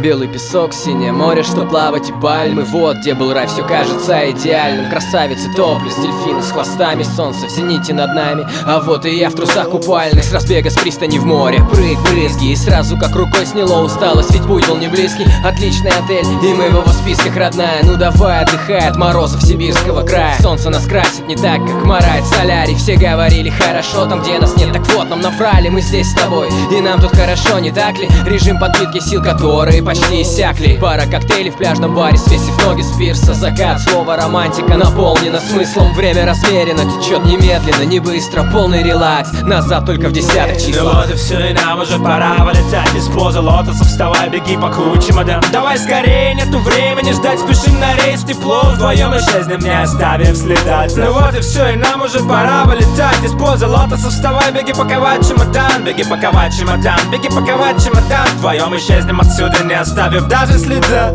Белый песок, синее море, что плавать и пальмы. Вот где был рай, все кажется идеальным. Красавицы, топлес, дельфины с хвостами Солнце в зените над нами. А вот и я в трусах купальных С разбега с пристани в море. Прыг, брызги И сразу как рукой сняло усталость Ведь путь был не близкий. Отличный отель И мы в его списках родная. Ну давай отдыхай от морозов сибирского края. Солнце нас красит не так, как марает солярий Все говорили хорошо там, где нас нет. Так вот, нам наврали, мы здесь с тобой. И нам тут хорошо, не так ли? Режим подпитки сил, которые почти иссякли. Пара коктейлей в пляжном баре, свесив ноги с пирса. Закат, слово романтика наполнено смыслом. Время размерено, течет немедленно, не быстро, полный релакс Назад только в десятых Ну числах вот и все, и нам уже пора вылетать из позы. Лотоса Вставай, беги, пакуй чемодан Давай скорее, нету времени ждать Спешим на рейс, тепло Вдвоем исчезнем, не оставив следа Ну вот и все, и нам уже пора вылетать из позы лотоса Вставай, беги, паковать чемодан. Беги, паковать чемодан, беги, паковать чемодан. Вдвоем исчезнем отсюда, не оставив даже следа.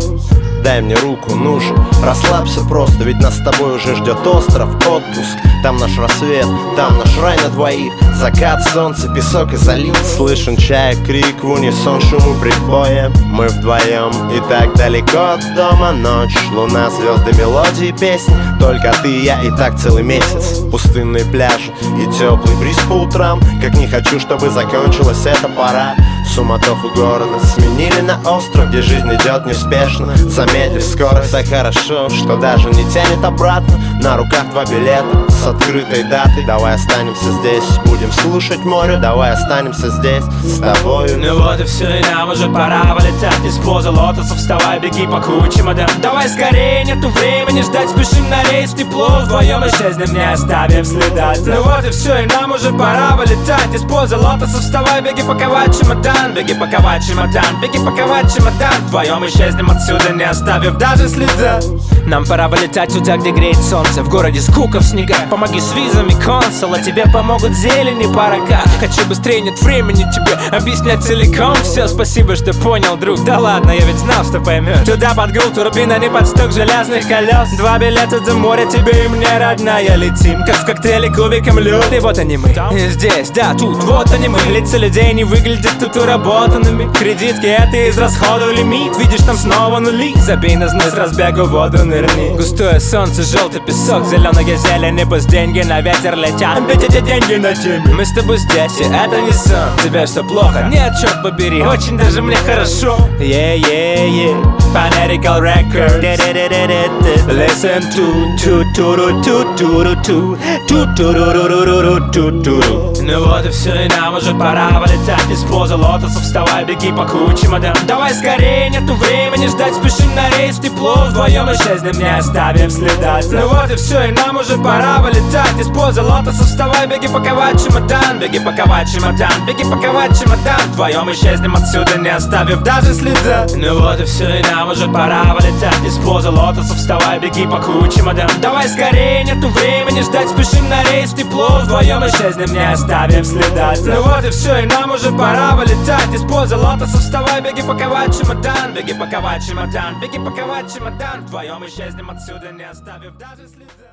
Дай мне руку, ну же, расслабься просто Ведь нас с тобой уже ждет остров, отпуск Там наш рассвет, там наш рай на двоих. Закат, солнце, песок и залив. Слышен чай, крик в унисон, шуму прибоя. Мы вдвоем и так далеко от дома. Ночь, луна, звезды, мелодии, песни. Только ты и я и так целый месяц. Пустынные пляжи и теплый бриз по утрам. Как не хочу, чтобы закончилась эта пора. Суматоху города сменили на остров Где жизнь идет неспешно. Замедлив скорость так хорошо Что даже не тянет обратно. На руках два билета открытой датой. Давай останемся здесь, будем слушать море. Давай останемся здесь с тобою. Ну вот и все, и нам уже пора вылетать из позы. Лотоса Вставай, беги, пакуй чемодан Давай скорее, нету времени ждать. Спешим на рейс, тепло. Вдвоем исчезнем, не оставив следа. Ну вот и все, и нам уже пора вылетать из позы. Лотоса Вставай, беги, паковать чемодан Беги, паковать чемодан, беги, паковать чемодан Вдвоем исчезнем отсюда, не оставив даже следа. Нам пора вылетать туда, где греет солнце. В городе скука в снегах Помоги с визами консула Тебе помогут зелени парака Хочу быстрее, нет времени тебе объяснять целиком Все, спасибо, что понял, друг. Да ладно, я ведь знал, что поймешь Туда под гул, турбина, не под стук железных колес Два билета до моря, тебе и мне, родная. Летим, как в коктейле кубиком лед И вот они мы, и здесь, да, тут, вот они мы. Лица людей не выглядят тут уработанными. Кредитки, это израсходуй лимит. Видишь, там снова нули. Забей на знос, разбегу воду нырни. Густое солнце, желтый песок, зеленая зелень И пусть деньги на ветер летят Ведь эти деньги на теме Мы с тобой здесь, и это не сон Тебе что, плохо? Нет, черт побери, очень даже мне хорошо Yeah, yeah, yeah Fanatical Records Listen to to to to to to to to to to Ну вот и все, и нам уже пора вылетать из позы лотоса Вставай, беги, пакуй чемодан Давай скорее, нету времени ждать. Спешим на рейс, тепло Вдвоем исчезнем, не оставив следа Ну вот и все, и нам уже пора вылетать из позы лотоса Вставай, беги, паковать чемодан Беги, паковать чемодан, беги, паковать чемодан Вдвоем исчезнем отсюда, не оставив даже следа Ну вот и все, и нам уже пора вылетать из позы лотоса Вставай, беги, пакуй чемодан Давай скорее, нету времени ждать. Спешим рейс, тепло Вдвоем исчезнем, не оставив следа. Ну вот и все, и нам уже пора вылетать из позы. Лотоса Вставай, беги, паковать чемодан. Беги, паковать чемодан, беги, паковать чемодан. Вдвоем исчезнем отсюда, не оставив даже следа